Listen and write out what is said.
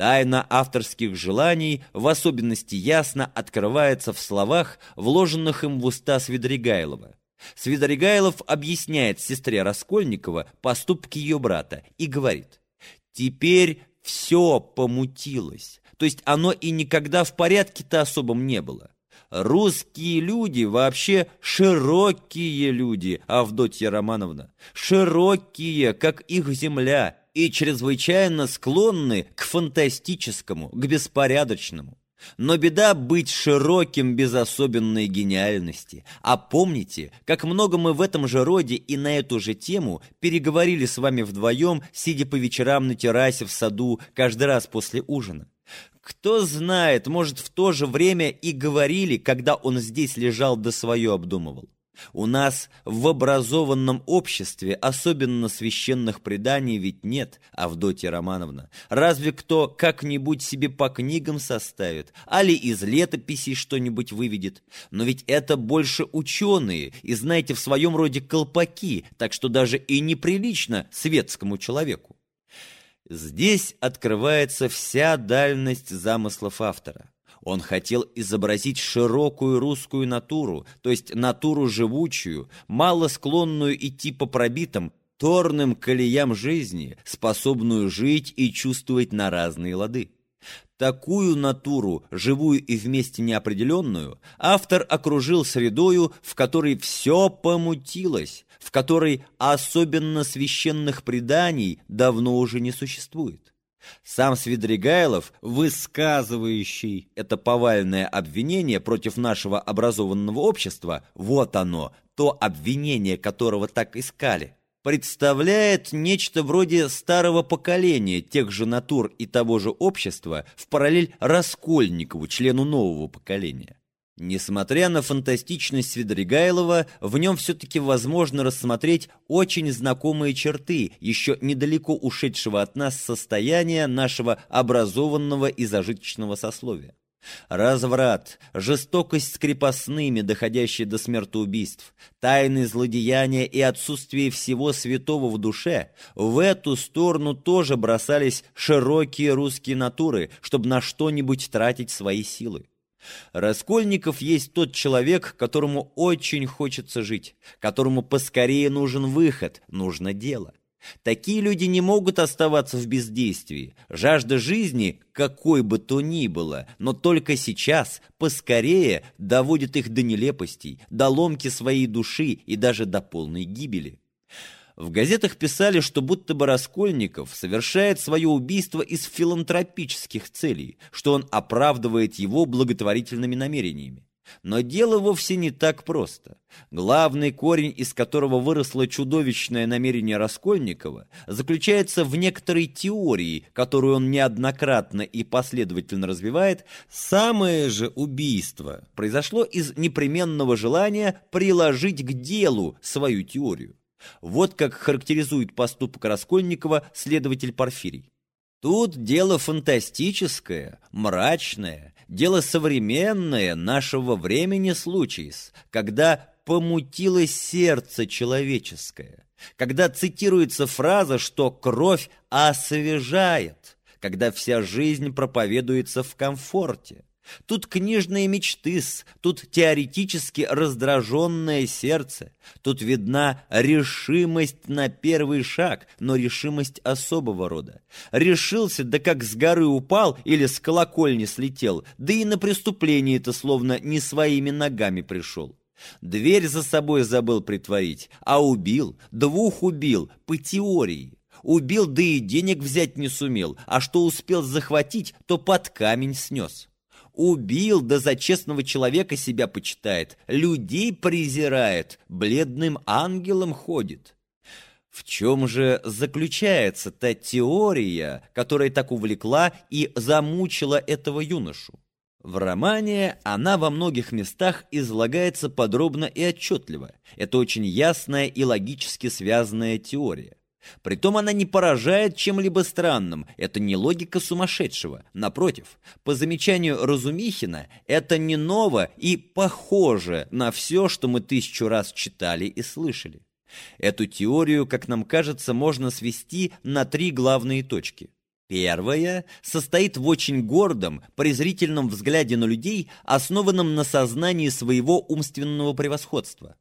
Тайна авторских желаний в особенности ясно открывается в словах, вложенных им в уста Свидригайлова. Свидригайлов объясняет сестре Раскольникова поступки ее брата и говорит «Теперь все помутилось, то есть оно и никогда в порядке-то особом не было. Русские люди вообще широкие люди, Авдотья Романовна, широкие, как их земля, и чрезвычайно склонны к фантастическому, к беспорядочному. Но беда быть широким без особенной гениальности. А помните, как много мы в этом же роде и на эту же тему переговорили с вами вдвоем, сидя по вечерам на террасе в саду каждый раз после ужина? Кто знает, может, в то же время и говорили, когда он здесь лежал да свое обдумывал. У нас в образованном обществе особенно священных преданий ведь нет, Авдотья Романовна. Разве кто как-нибудь себе по книгам составит, али из летописей что-нибудь выведет. Но ведь это больше ученые и, знаете, в своем роде колпаки, так что даже и неприлично светскому человеку. Здесь открывается вся дальность замыслов автора. Он хотел изобразить широкую русскую натуру, то есть натуру живучую, мало склонную идти по пробитым, торным колеям жизни, способную жить и чувствовать на разные лады. Такую натуру, живую и вместе неопределенную, автор окружил средою, в которой все помутилось, в которой особенно священных преданий давно уже не существует. Сам Свидригайлов, высказывающий это повальное обвинение против нашего образованного общества, вот оно, то обвинение, которого так искали, представляет нечто вроде старого поколения тех же натур и того же общества в параллель Раскольникову, члену нового поколения. Несмотря на фантастичность Свидригайлова, в нем все-таки возможно рассмотреть очень знакомые черты еще недалеко ушедшего от нас состояния нашего образованного и зажиточного сословия. Разврат, жестокость с крепостными, доходящая до смертоубийств, тайны злодеяния и отсутствие всего святого в душе – в эту сторону тоже бросались широкие русские натуры, чтобы на что-нибудь тратить свои силы. Раскольников есть тот человек, которому очень хочется жить, которому поскорее нужен выход, нужно дело. Такие люди не могут оставаться в бездействии. Жажда жизни, какой бы то ни было, но только сейчас, поскорее, доводит их до нелепостей, до ломки своей души и даже до полной гибели. В газетах писали, что будто бы Раскольников совершает свое убийство из филантропических целей, что он оправдывает его благотворительными намерениями. Но дело вовсе не так просто. Главный корень, из которого выросло чудовищное намерение Раскольникова, заключается в некоторой теории, которую он неоднократно и последовательно развивает. Самое же убийство произошло из непременного желания приложить к делу свою теорию. Вот как характеризует поступок Раскольникова следователь Порфирий. Тут дело фантастическое, мрачное, дело современное нашего времени случаис, когда помутилось сердце человеческое, когда цитируется фраза, что кровь освежает, когда вся жизнь проповедуется в комфорте, Тут книжные мечты, тут теоретически раздраженное сердце, тут видна решимость на первый шаг, но решимость особого рода. Решился, да как с горы упал или с колокольни слетел, да и на преступление-то словно не своими ногами пришел. Дверь за собой забыл притворить, а убил, двух убил, по теории. Убил, да и денег взять не сумел, а что успел захватить, то под камень снес. Убил, да за честного человека себя почитает, людей презирает, бледным ангелом ходит. В чем же заключается та теория, которая так увлекла и замучила этого юношу? В романе она во многих местах излагается подробно и отчетливо. Это очень ясная и логически связанная теория. Притом она не поражает чем-либо странным, это не логика сумасшедшего. Напротив, по замечанию Разумихина, это не ново и похоже на все, что мы тысячу раз читали и слышали. Эту теорию, как нам кажется, можно свести на три главные точки. Первое состоит в очень гордом, презрительном взгляде на людей, основанном на сознании своего умственного превосходства.